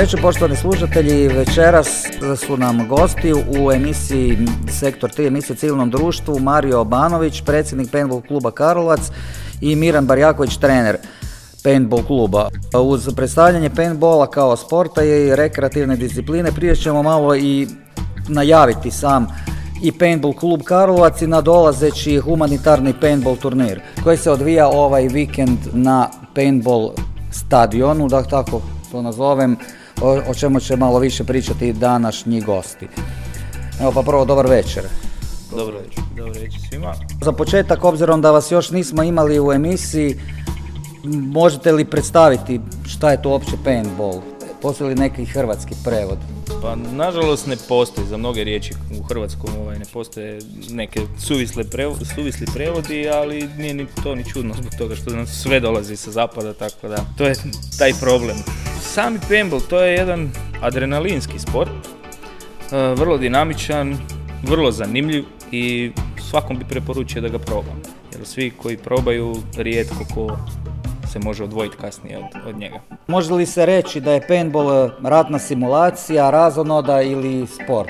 večer, poštovani slušatelji. Večeras su nam gosti u emisiji Sektor 3, emisije civilnom društvu, Mario Obanović, predsjednik Paintball kluba Karlovac i Miran Barjaković, trener paintball kluba. Uz predstavljanje paintballa kao sporta i rekreativne discipline prije ćemo malo i najaviti sam i paintball klub Karlovac i nadolazeći humanitarni paintball turnir koji se odvija ovaj vikend na paintball stadionu, da tako to nazovem, o, o čemu će malo više pričati današnji gosti. Evo pa prvo dobar večer. Dobro večer. Dobro večer svima. Za početak, obzirom da vas još nismo imali u emisiji, možete li predstaviti šta je to uopće paintball? Postoji li neki hrvatski prevod? Pa nažalost ne postoji za mnoge riječi u hrvatskom ovaj, ne postoje neke suvisle prevo- suvisli prevodi, ali nije ni to ni čudno zbog toga što nam sve dolazi sa zapada, tako da to je taj problem. Sami paintball to je jedan adrenalinski sport, e, vrlo dinamičan, vrlo zanimljiv i svakom bi preporučio da ga proba. Jer svi koji probaju, rijetko ko se može odvojiti kasnije od, od njega. Može li se reći da je paintball e, ratna simulacija, razonoda ili sport?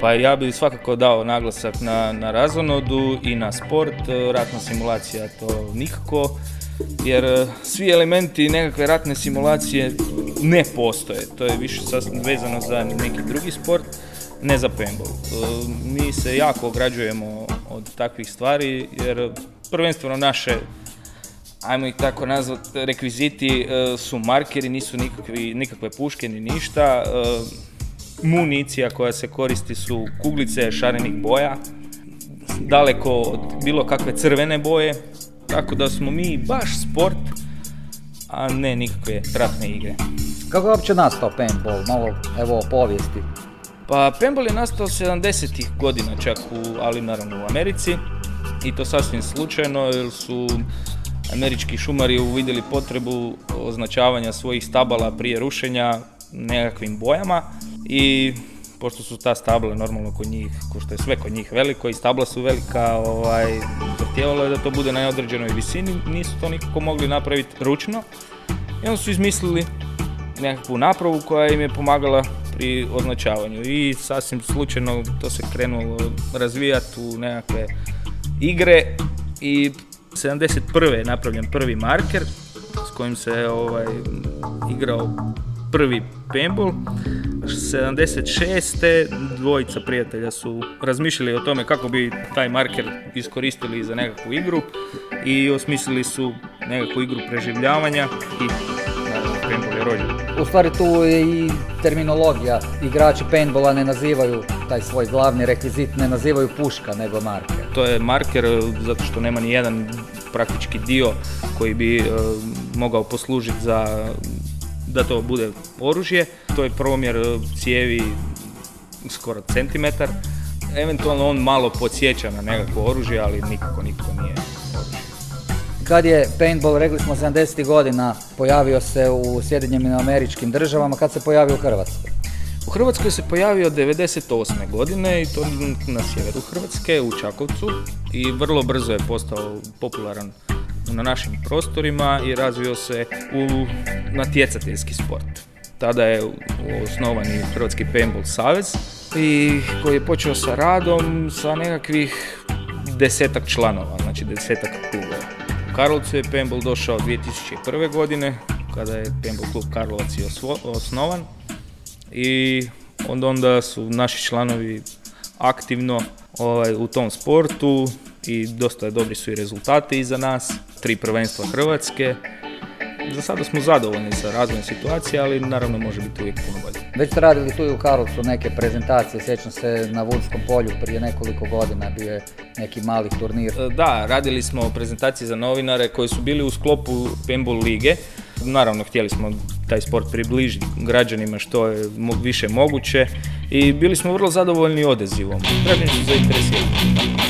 Pa ja bih svakako dao naglasak na, na razonodu i na sport, e, ratna simulacija to nikako, jer e, svi elementi nekakve ratne simulacije ne postoje, to je više vezano za neki drugi sport, ne za paintball. Mi se jako ograđujemo od takvih stvari, jer prvenstveno naše ajmo ih tako nazvat, rekviziti e, su markeri, nisu nikakvi, nikakve puške ni ništa. E, municija koja se koristi su kuglice šarenih boja, daleko od bilo kakve crvene boje, tako da smo mi baš sport, a ne nikakve ratne igre. Kako je uopće nastao paintball? Malo, evo, o povijesti. Pa paintball je nastao 70-ih godina čak, u, ali naravno u Americi i to sasvim slučajno jer su američki šumari uvidjeli potrebu označavanja svojih stabala prije rušenja nekakvim bojama i pošto su ta stabla normalno kod njih, ko što je sve kod njih veliko i stabla su velika, ovaj, zahtijevalo je da to bude na određenoj visini, nisu to nikako mogli napraviti ručno. I onda su izmislili nekakvu napravu koja im je pomagala pri označavanju. I sasvim slučajno to se krenulo razvijati u nekakve igre i 71. je napravljen prvi marker s kojim se ovaj, igrao prvi paintball. 76. dvojica prijatelja su razmišljali o tome kako bi taj marker iskoristili za nekakvu igru i osmislili su nekakvu igru preživljavanja i naravno paintball je rođen. U stvari tu je i terminologija. Igrači paintballa ne nazivaju taj svoj glavni rekvizit, ne nazivaju puška nego marker. To je marker e, zato što nema ni jedan praktički dio koji bi e, mogao poslužiti za da to bude oružje. To je promjer e, cijevi skoro centimetar. Eventualno on malo podsjeća na nekakvo oružje, ali nikako, nikako nije. Kad je paintball, rekli smo 70. godina, pojavio se u Sjedinjenim američkim državama, kad se pojavio u Hrvatskoj? U Hrvatskoj se pojavio 98. godine i to na sjeveru Hrvatske, u Čakovcu i vrlo brzo je postao popularan na našim prostorima i razvio se u natjecateljski sport. Tada je osnovan i Hrvatski Paintball Savez i koji je počeo sa radom sa nekakvih desetak članova, znači desetak klubova. Karlovcu je paintball došao 2001. godine, kada je paintball klub Karlovac i osnovan i onda, onda su naši članovi aktivno ovaj, u tom sportu i dosta dobri su i rezultati iza nas, tri prvenstva Hrvatske. Za sada smo zadovoljni sa razvojem situacije, ali naravno može biti uvijek puno bolje. Već ste radili tu i u Karlovcu neke prezentacije, sjećam se na Vunskom polju prije nekoliko godina bio je neki mali turnir. E, Da, radili smo prezentacije za novinare koji su bili u sklopu Paintball lige. Naravno, htjeli smo taj sport približiti građanima što je više moguće i bili smo vrlo zadovoljni odazivom. Građani su zainteresirani.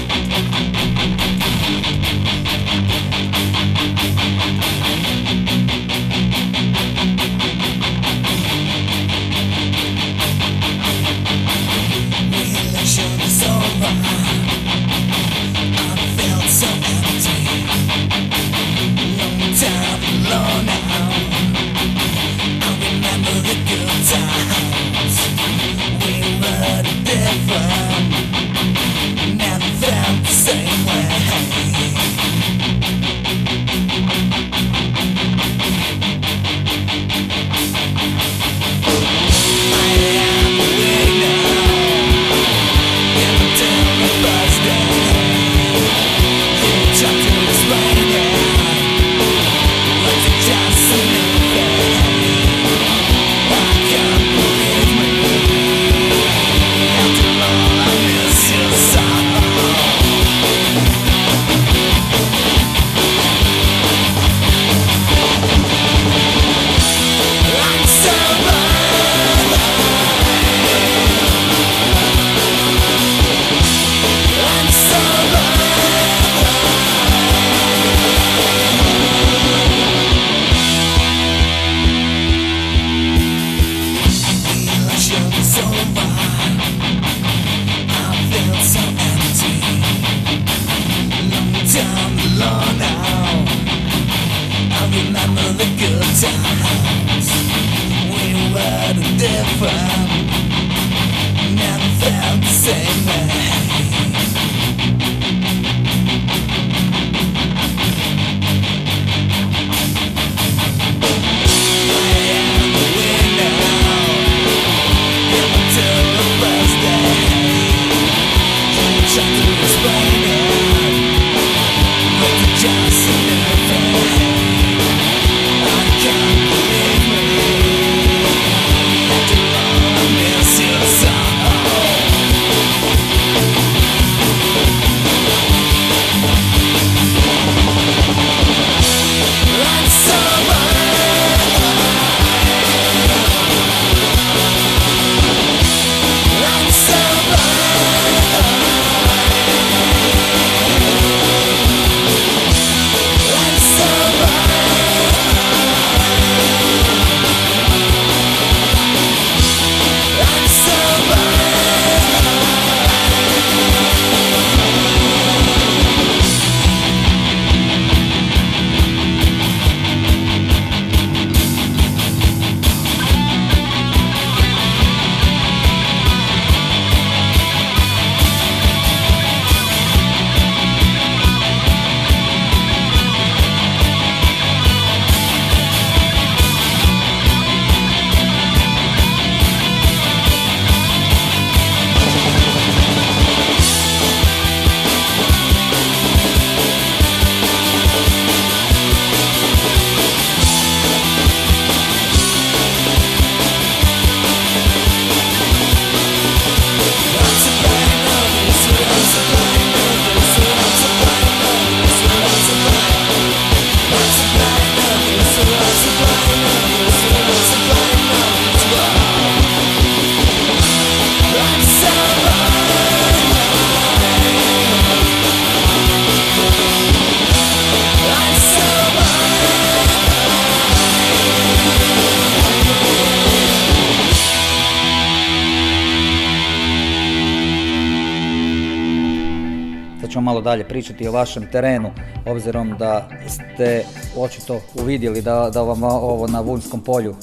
Dalje pričati o vašem terenu, obzirom da ste očito uvidjeli da, da vam ovo na Vunskom polju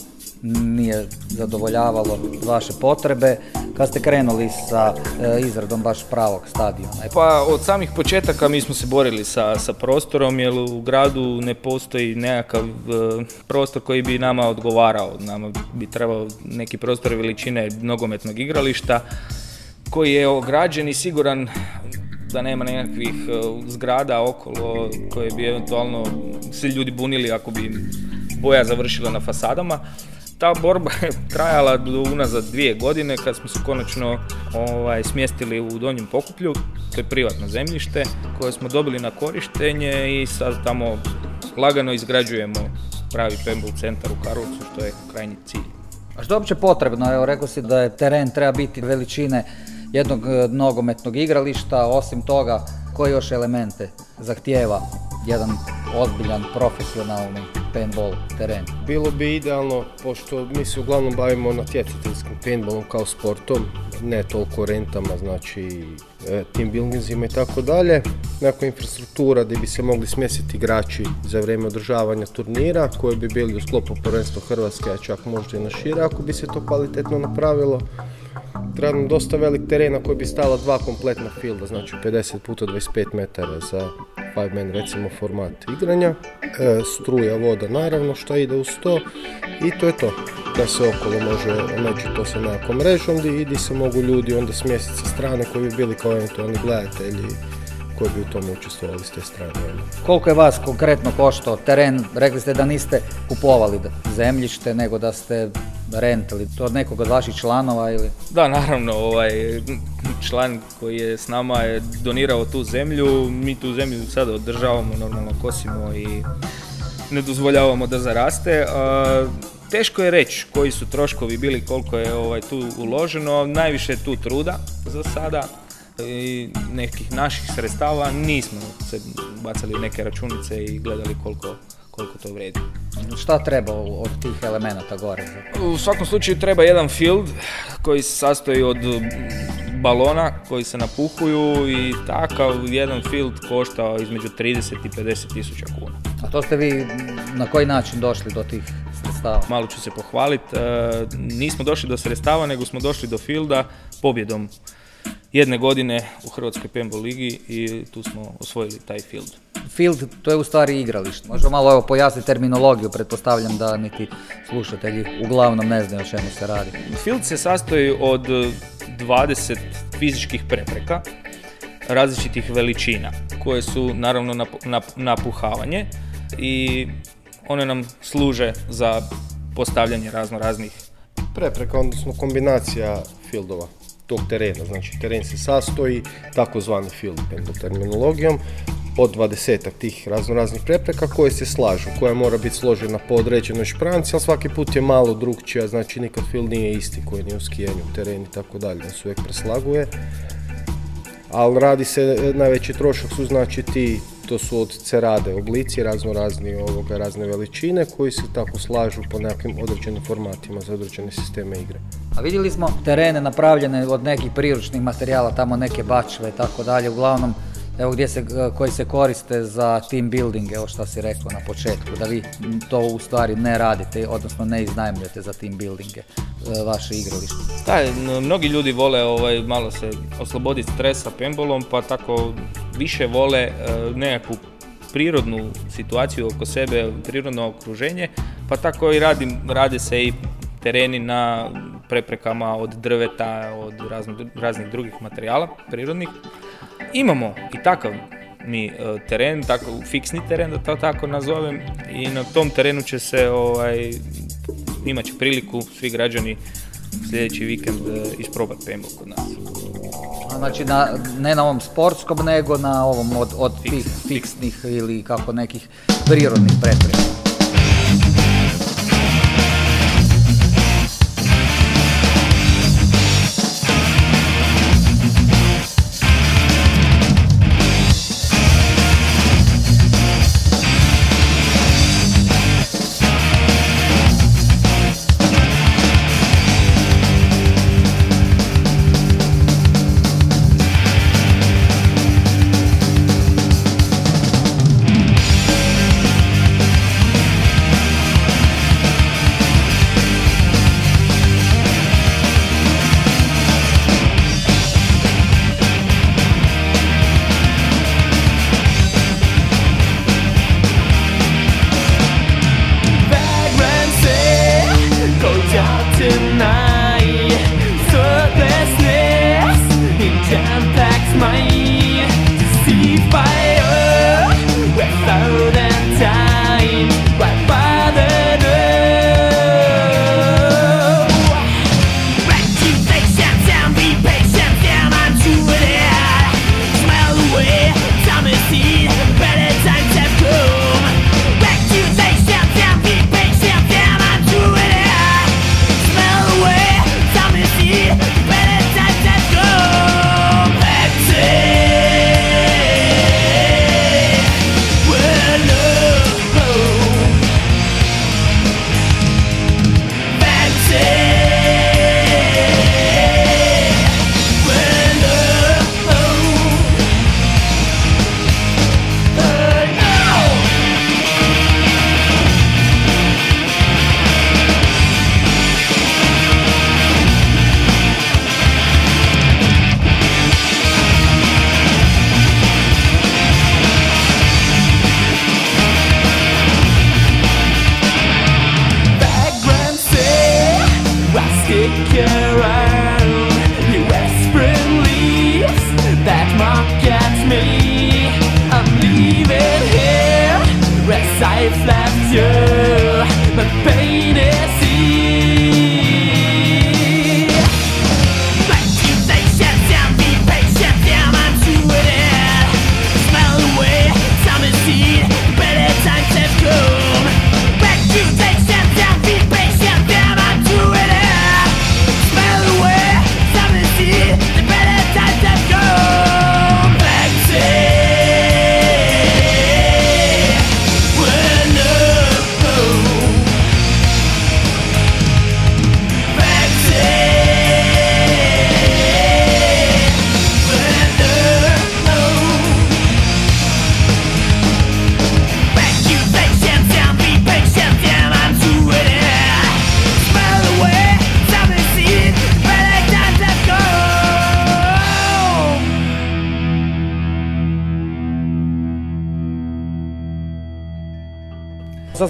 nije zadovoljavalo vaše potrebe kad ste krenuli sa e, izradom baš pravog stadiona? Pa od samih početaka mi smo se borili sa, sa prostorom jer u gradu ne postoji nekakav e, prostor koji bi nama odgovarao. Nama bi trebao neki prostor veličine nogometnog igrališta koji je ograđen i siguran da nema nekakvih e, zgrada okolo koje bi eventualno svi ljudi bunili ako bi boja završila na fasadama. Ta borba je trajala do unazad dvije godine kad smo se konačno ovaj, smjestili u Donjem Pokuplju, to je privatno zemljište koje smo dobili na korištenje i sad tamo lagano izgrađujemo pravi paintball centar u Karlovcu, što je krajnji cilj. A što je uopće potrebno? Evo, rekao si da je teren treba biti veličine jednog e, nogometnog igrališta, osim toga koji još elemente zahtijeva jedan ozbiljan profesionalni paintball teren. Bilo bi idealno, pošto mi se uglavnom bavimo natjecateljskim paintballom kao sportom, ne toliko rentama, znači e, team buildingsima i tako dalje. Neka infrastruktura gdje bi se mogli smjestiti igrači za vrijeme održavanja turnira koji bi bili u sklopu prvenstva Hrvatske, a čak možda i na šire ako bi se to kvalitetno napravilo. Treba nam dosta velik teren na koji bi stala dva kompletna filda, znači 50 puta 25 metara za 5 man recimo format igranja, e, struja, voda naravno što ide uz to i to je to. Da se okolo može omeći to sa nekakvom mrežom i se mogu ljudi onda smjestiti sa strane koji bi bili kao eventualni gledatelji koji bi u tome učestvovali s te strane. Koliko je vas konkretno koštao teren? Rekli ste da niste kupovali zemljište, nego da ste rentali to od nekog od vaših članova ili? Da, naravno, ovaj član koji je s nama je donirao tu zemlju, mi tu zemlju sada održavamo, normalno kosimo i ne dozvoljavamo da zaraste. Teško je reći koji su troškovi bili, koliko je ovaj, tu uloženo, najviše je tu truda za sada i nekih naših sredstava nismo se bacali neke računice i gledali koliko, koliko to vredi. Šta treba od tih elemenata gore? U svakom slučaju treba jedan field koji se sastoji od balona koji se napuhuju i takav jedan field košta između 30 i 50 tisuća kuna. A to ste vi na koji način došli do tih sredstava. Malo ću se pohvaliti. nismo došli do sredstava, nego smo došli do filda pobjedom jedne godine u Hrvatskoj Paintball ligi i tu smo osvojili taj field. Field, to je u stvari igralište. Možemo malo evo pojasniti terminologiju, pretpostavljam da niti slušatelji uglavnom ne znaju o čemu se radi. Field se sastoji od 20 fizičkih prepreka različitih veličina koje su naravno napuhavanje i one nam služe za postavljanje razno raznih prepreka, odnosno kombinacija fieldova tog terena. Znači teren se sastoji takozvani field terminologijom od dvadesetak tih raznoraznih prepreka koje se slažu, koja mora biti složena po određenoj špranci, ali svaki put je malo drugčija, znači nikad field nije isti koji nije u skijenju, teren i tako dalje, da se uvijek preslaguje. Ali radi se, najveći trošak su znači ti, to su od cerade oblici, razno razni razne veličine koji se tako slažu po nekakvim određenim formatima za određene sisteme igre. A vidjeli smo terene napravljene od nekih priručnih materijala, tamo neke bačve i tako dalje, uglavnom evo gdje se, koji se koriste za team building, evo što si rekao na početku, da vi to u stvari ne radite, odnosno ne iznajmljujete za team buildinge e, vaše igralište. Da, mnogi ljudi vole ovaj, malo se osloboditi stresa pembolom, pa tako više vole e, nekakvu prirodnu situaciju oko sebe, prirodno okruženje, pa tako i radim, rade se i tereni na preprekama od drveta, od raznih drugih materijala prirodnih. Imamo i takav mi e, teren, tako, fiksni teren da to tako nazovem i na tom terenu će se ovaj, imat će priliku svi građani sljedeći vikend e, isprobati paintball kod nas. Znači na, ne na ovom sportskom nego na ovom od, od fiksnih ili kako nekih prirodnih prepreka.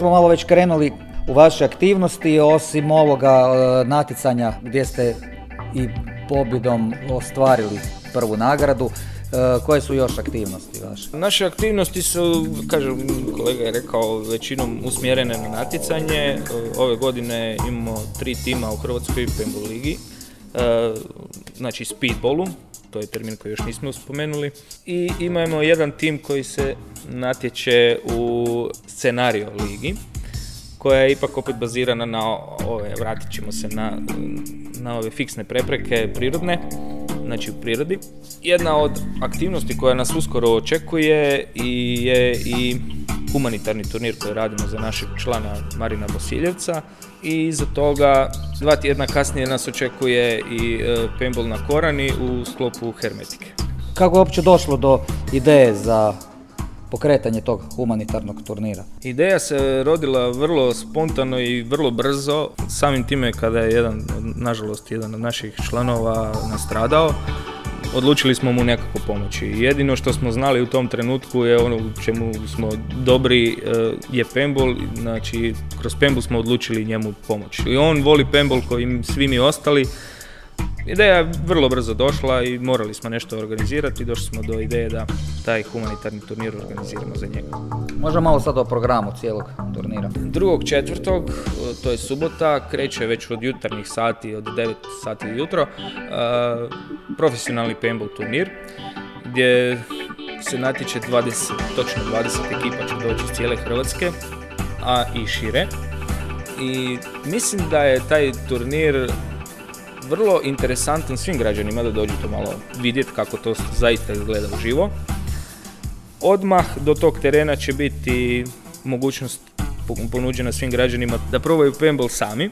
Smo malo već krenuli u vaše aktivnosti, osim ovoga e, natjecanja gdje ste i pobjedom ostvarili prvu nagradu. E, koje su još aktivnosti vaše? Naše aktivnosti su, kažem, kolega je rekao, većinom usmjerene na natjecanje. E, ove godine imamo tri tima u Hrvatskoj Paintball ligi, znači speedballu, to je termin koji još nismo spomenuli. I imamo jedan tim koji se natječe u scenario ligi, koja je ipak opet bazirana na ove, vratit ćemo se na, na ove fiksne prepreke prirodne znači u prirodi. Jedna od aktivnosti koja nas uskoro očekuje i je i humanitarni turnir koji radimo za našeg člana Marina Bosiljevca i iza toga dva tjedna kasnije nas očekuje i e, paintball na Korani u sklopu Hermetike. Kako je uopće došlo do ideje za pokretanje tog humanitarnog turnira? Ideja se rodila vrlo spontano i vrlo brzo, samim time kada je jedan, nažalost, jedan od naših članova nastradao, odlučili smo mu nekako pomoći. Jedino što smo znali u tom trenutku je ono u čemu smo dobri e, je pembol, znači kroz pembol smo odlučili njemu pomoći. I on voli pembol koji svi mi ostali, Ideja je vrlo brzo došla i morali smo nešto organizirati. Došli smo do ideje da taj humanitarni turnir organiziramo za njega. Možemo malo sad o programu cijelog turnira. Drugog četvrtog, to je subota, kreće već od jutarnjih sati, od 9 sati jutro, profesionalni paintball turnir gdje se natječe 20, točno 20 ekipa će doći iz cijele Hrvatske, a i šire. I mislim da je taj turnir vrlo interesantan svim građanima da dođu to malo vidjeti kako to zaista izgleda živo. Odmah do tog terena će biti mogućnost ponuđena svim građanima da probaju paintball sami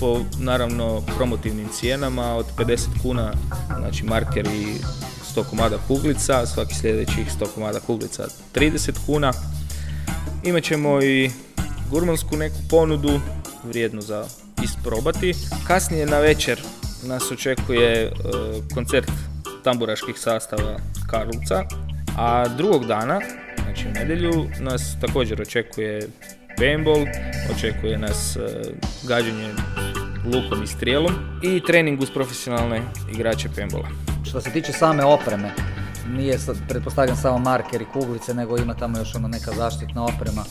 po naravno promotivnim cijenama od 50 kuna, znači marker i 100 komada kuglica, svaki sljedećih 100 komada kuglica 30 kuna. Imaćemo i gurmansku neku ponudu, vrijednu za isprobati. Kasnije na večer nas očekuje e, koncert tamburaških sastava Karlovca, a drugog dana, znači u nedjelju, nas također očekuje paintball, očekuje nas e, gađanje lukom i strijelom i trening uz profesionalne igrače paintballa. Što se tiče same opreme, nije sad, pretpostavljam samo marker i kuglice, nego ima tamo još ono neka zaštitna oprema.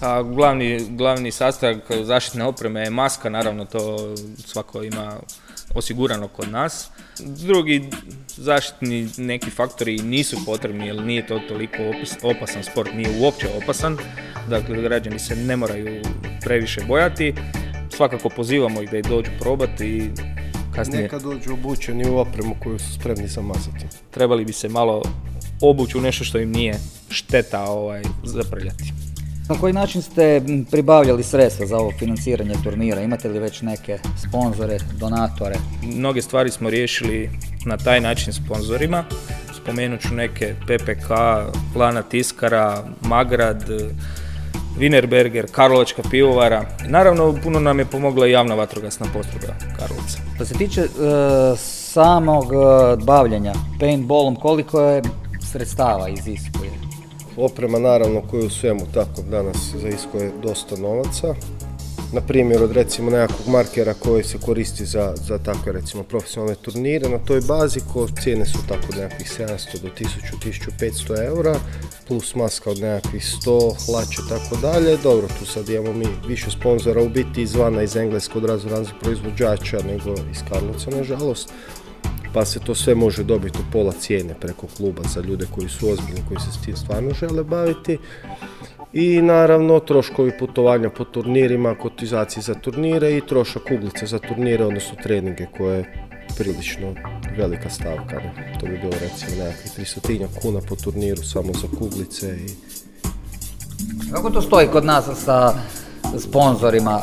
A, glavni, glavni sastojak zaštitne opreme je maska, naravno to svako ima osigurano kod nas. Drugi zaštitni neki faktori nisu potrebni jer nije to toliko opasan sport, nije uopće opasan. Dakle, građani se ne moraju previše bojati. Svakako pozivamo ih da ih dođu probati i kasnije... Neka dođu obučeni u opremu koju su spremni zamazati. Trebali bi se malo obući u nešto što im nije šteta ovaj, zaprljati. Na koji način ste pribavljali sredstva za ovo financiranje turnira? Imate li već neke sponzore, donatore? Mnoge stvari smo riješili na taj način sponzorima. Spomenut ću neke PPK, Lana Tiskara, Magrad, Wienerberger, Karlovačka pivovara. Naravno, puno nam je pomogla i javna vatrogasna postrojba Karlovca. Što se tiče e, samog e, bavljenja paintballom, koliko je sredstava iziskuje? Oprema naravno koju u svemu tako danas zaiskuje dosta novaca. Na primjer od recimo nekakvog markera koji se koristi za, za takve recimo profesionalne turnire na toj bazi ko cijene su tako nekakvih 700 do 1000, 1500 eura plus maska od nekakvih 100, hlače tako dalje. Dobro, tu sad imamo mi više sponzora u biti izvana iz Engleske od raznih proizvođača nego iz Karlovca nažalost pa se to sve može dobiti u pola cijene preko kluba za ljude koji su ozbiljni, koji se s tim stvarno žele baviti. I naravno troškovi putovanja po turnirima, kotizacije za turnire i trošak kuglice za turnire, odnosno treninge koje je prilično velika stavka. To bi bilo recimo nekakvih 300 kuna po turniru samo za kuglice. I... Kako to stoji kod nas sa sponzorima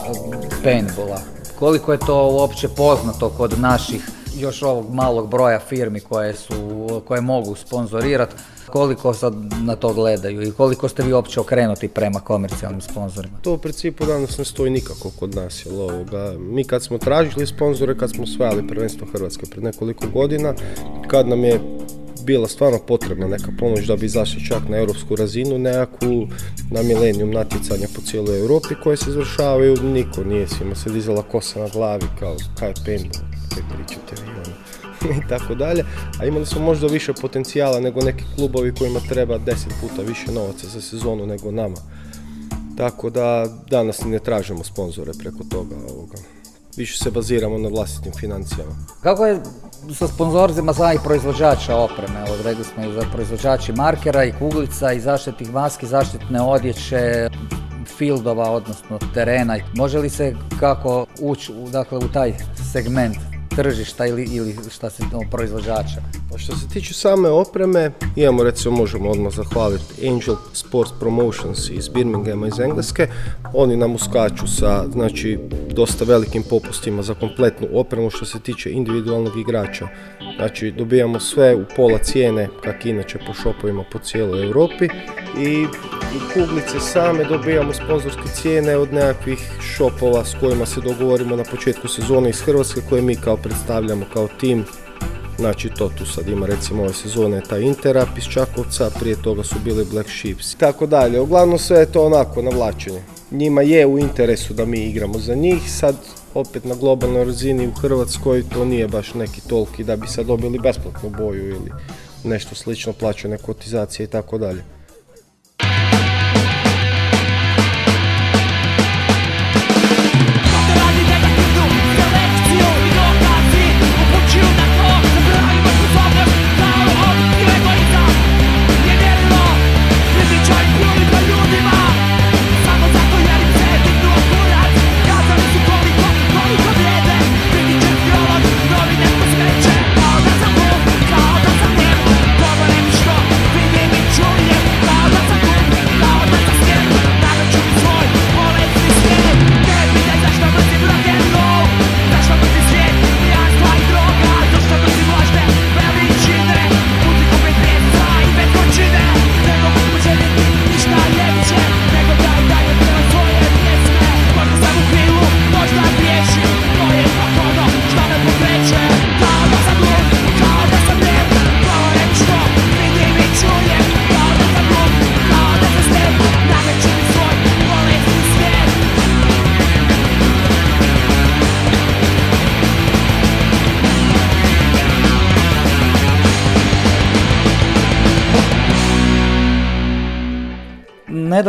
paintballa? Koliko je to uopće poznato kod naših još ovog malog broja firmi koje, su, koje mogu sponzorirati, koliko sad na to gledaju i koliko ste vi uopće okrenuti prema komercijalnim sponzorima? To u principu danas ne stoji nikako kod nas. Jel ovoga. Mi kad smo tražili sponzore, kad smo osvajali prvenstvo Hrvatske pred nekoliko godina, kad nam je bila stvarno potrebna neka pomoć da bi izašli čak na europsku razinu, nekakvu na milenijum natjecanja po cijeloj Europi koje se izvršavaju, niko nije svima se dizala kosa na glavi kao kaj paintball, kaj pričate i tako dalje, a imali smo možda više potencijala nego neki klubovi kojima treba deset puta više novaca za sezonu nego nama. Tako da danas ne tražimo sponzore preko toga ovoga. Više se baziramo na vlastitim financijama. Kako je sa sponzorzima samih proizvođača opreme? Evo, smo i za proizvođači markera i kuglica i zaštitnih maski, zaštitne odjeće, fieldova, odnosno terena. Može li se kako ući dakle, u taj segment tržišta ili, ili šta se to proizvođača? Pa što se tiče same opreme, imamo recimo, možemo odmah zahvaliti Angel Sports Promotions iz Birminghama iz Engleske. Oni nam uskaču sa znači, dosta velikim popustima za kompletnu opremu što se tiče individualnog igrača. Znači dobijamo sve u pola cijene kak inače po šopovima po cijeloj Europi i kuglice same dobijamo sponzorske cijene od nekakvih šopova s kojima se dogovorimo na početku sezone iz Hrvatske koje mi kao predstavljamo kao tim Znači to tu sad ima recimo ove sezone taj Interap iz Čakovca, prije toga su bili Black Sheeps i tako dalje. Uglavnom sve je to onako navlačenje. Njima je u interesu da mi igramo za njih, sad opet na globalnoj razini u Hrvatskoj to nije baš neki tolki da bi sad dobili besplatnu boju ili nešto slično plaćane kotizacije i tako dalje.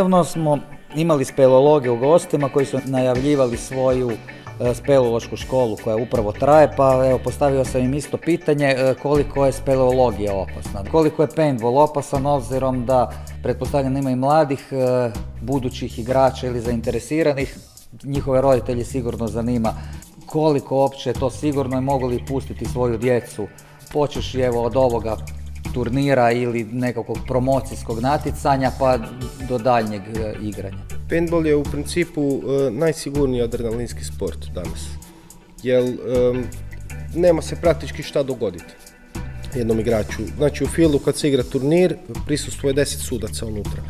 Nedavno smo imali spelologe u gostima koji su najavljivali svoju e, speleološku školu koja upravo traje, pa evo postavio sam im isto pitanje e, koliko je speleologija opasna, koliko je paintball opasan obzirom da pretpostavljam ima i mladih e, budućih igrača ili zainteresiranih, njihove roditelji sigurno zanima koliko uopće je to sigurno i mogu li pustiti svoju djecu. Počeš evo od ovoga turnira ili nekakvog promocijskog natjecanja pa do daljnjeg e, igranja. Paintball je u principu e, najsigurniji adrenalinski sport danas. Jer nema se praktički šta dogoditi jednom igraču. Znači u filu kad se igra turnir prisustvuje 10 sudaca unutra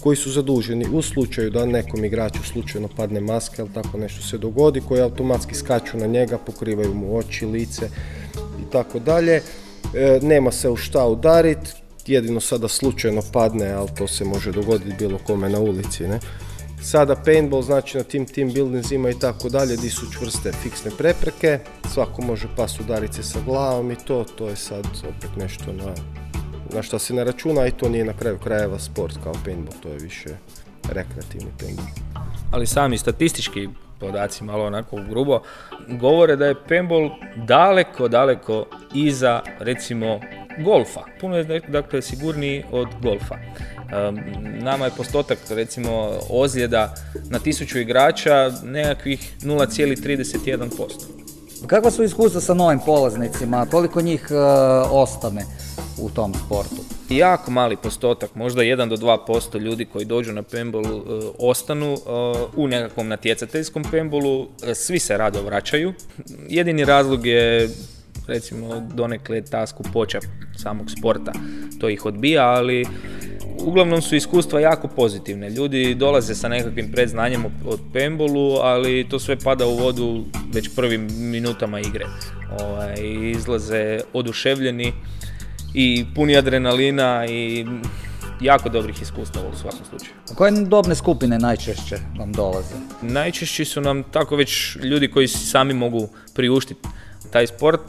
koji su zaduženi u slučaju da nekom igraču slučajno padne maska ili tako nešto se dogodi koji automatski skaču na njega, pokrivaju mu oči, lice i tako dalje. E, nema se u šta udariti, jedino sada slučajno padne, ali to se može dogoditi bilo kome na ulici. Ne? Sada paintball znači na tim team buildingzima i tako dalje, di su čvrste fiksne prepreke, svako može pas udariti se sa glavom i to, to je sad opet nešto na, na što se ne računa i to nije na kraju krajeva sport kao paintball, to je više rekreativni paintball. Ali sami statistički podaci malo onako grubo, govore da je paintball daleko, daleko iza recimo golfa. Puno je dakle sigurniji od golfa. nama je postotak recimo ozljeda na tisuću igrača nekakvih 0,31%. Kakva su iskustva sa novim polaznicima? Koliko njih uh, ostane u tom sportu? Jako mali postotak, možda 1 do 2% ljudi koji dođu na pembolu e, ostanu e, u nekakvom natjecateljskom pembolu, e, svi se rado vraćaju. Jedini razlog je recimo donekle ta skupoća samog sporta, to ih odbija, ali uglavnom su iskustva jako pozitivne. Ljudi dolaze sa nekakvim predznanjem od pembolu, ali to sve pada u vodu već prvim minutama igre. Ovaj, izlaze oduševljeni i puni adrenalina i jako dobrih iskustava u svakom slučaju. A koje dobne skupine najčešće vam dolaze? Najčešći su nam tako već ljudi koji sami mogu priuštiti taj sport,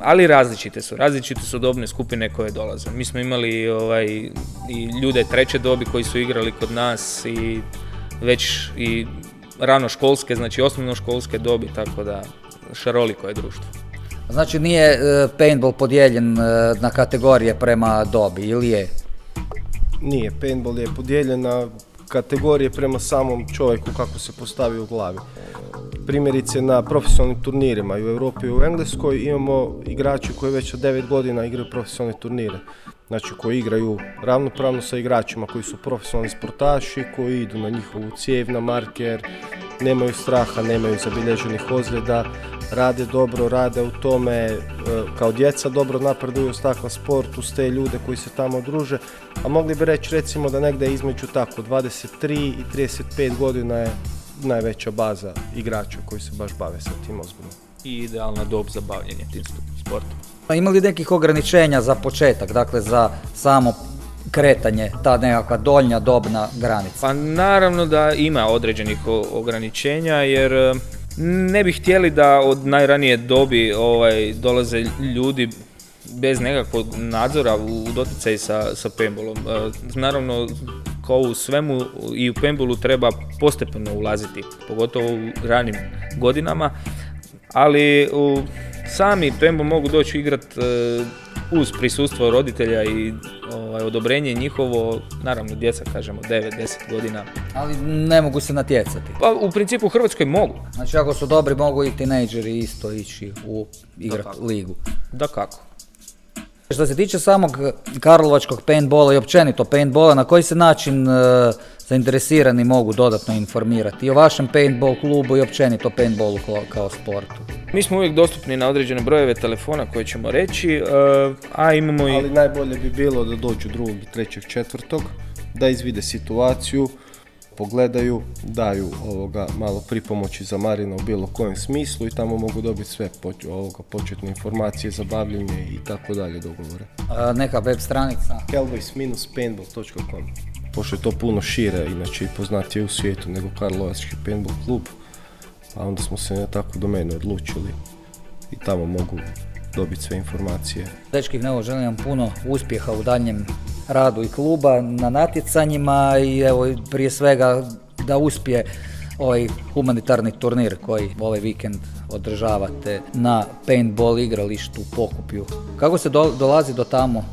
ali različite su. Različite su dobne skupine koje dolaze. Mi smo imali ovaj, i ljude treće dobi koji su igrali kod nas i već i rano školske, znači osnovno školske dobi, tako da šaroliko je društvo. Znači nije e, paintball podijeljen e, na kategorije prema dobi ili je? Nije, paintball je podijeljen na kategorije prema samom čovjeku kako se postavi u glavi. Primjerice na profesionalnim turnirima i u Europi i u Engleskoj imamo igrače koji već od 9 godina igraju profesionalne turnire. Znači koji igraju ravnopravno sa igračima koji su profesionalni sportaši, koji idu na njihovu cijev, na marker, nemaju straha, nemaju zabilježenih ozljeda, rade dobro, rade u tome, e, kao djeca dobro napreduju s takav sport, uz te ljude koji se tamo druže, a mogli bi reći recimo da negdje između tako 23 i 35 godina je najveća baza igrača koji se baš bave sa tim ozbiljno. I idealna dob za bavljenje tim sportom. A Ima li nekih ograničenja za početak, dakle za samo kretanje, ta nekakva donja dobna granica? Pa naravno da ima određenih ograničenja jer e, ne bi htjeli da od najranije dobi ovaj, dolaze ljudi bez nekakvog nadzora u doticaj sa, sa paintballom. E, Naravno, kao u svemu i u paintballu treba postepeno ulaziti, pogotovo u ranim godinama, ali u sami paintball mogu doći igrat e, uz prisustvo roditelja i ovaj, odobrenje njihovo, naravno djeca kažemo 9-10 godina. Ali ne mogu se natjecati. Pa u principu u Hrvatskoj mogu, Znači ako su dobri mogu i tinejdžeri isto ići u igrat Dakako. ligu. da kako. Što se tiče samog karlovačkog paintballa i općenito paintballa, na koji se način e, zainteresirani mogu dodatno informirati i o vašem paintball klubu i općenito paintballu kao, kao sportu? Mi smo uvijek dostupni na određene brojeve telefona koje ćemo reći, e, a imamo i... Ali najbolje bi bilo da dođu drugog i trećeg četvrtog, da izvide situaciju, pogledaju, daju ovoga malo pripomoći za Marina u bilo kojem smislu i tamo mogu dobiti sve poč- ovoga, početne informacije za bavljenje i tako dalje dogovore. E, neka web stranica? Hellboys-paintball.com Pošto je to puno šire, inače i poznatije u svijetu nego Karlovački paintball klub, a onda smo se na takvu domenu odlučili i tamo mogu dobiti sve informacije. Dečki, evo, želim vam puno uspjeha u daljem radu i kluba na natjecanjima i evo prije svega da uspije ovaj humanitarni turnir koji ovaj vikend održavate na paintball igralištu u Pokupju. Kako se do- dolazi do tamo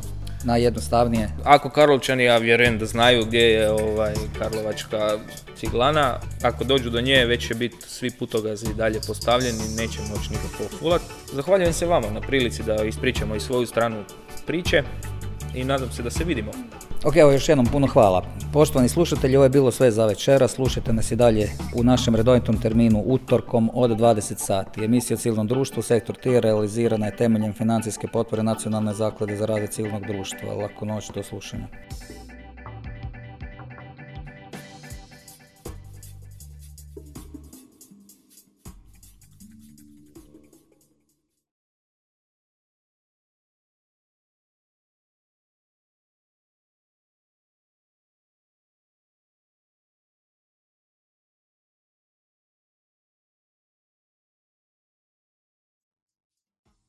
najjednostavnije? Ako Karlovčani, ja vjerujem da znaju gdje je ovaj, Karlovačka ciglana, ako dođu do nje već će biti svi putogazi dalje postavljeni, neće moći nikako fulat. Zahvaljujem se vama na prilici da ispričamo i svoju stranu priče i nadam se da se vidimo. Ok, evo još jednom puno hvala. Poštovani slušatelji, ovo je bilo sve za večera. Slušajte nas i dalje u našem redovitom terminu utorkom od 20 sati. Emisija o civilnom društvu Sektor T realizirana je temeljem financijske potpore Nacionalne zaklade za razvoj civilnog društva. Laku noć, do slušanja.